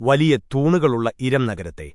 വലിയ തൂണുകളുള്ള ഇരം നഗരത്തെ.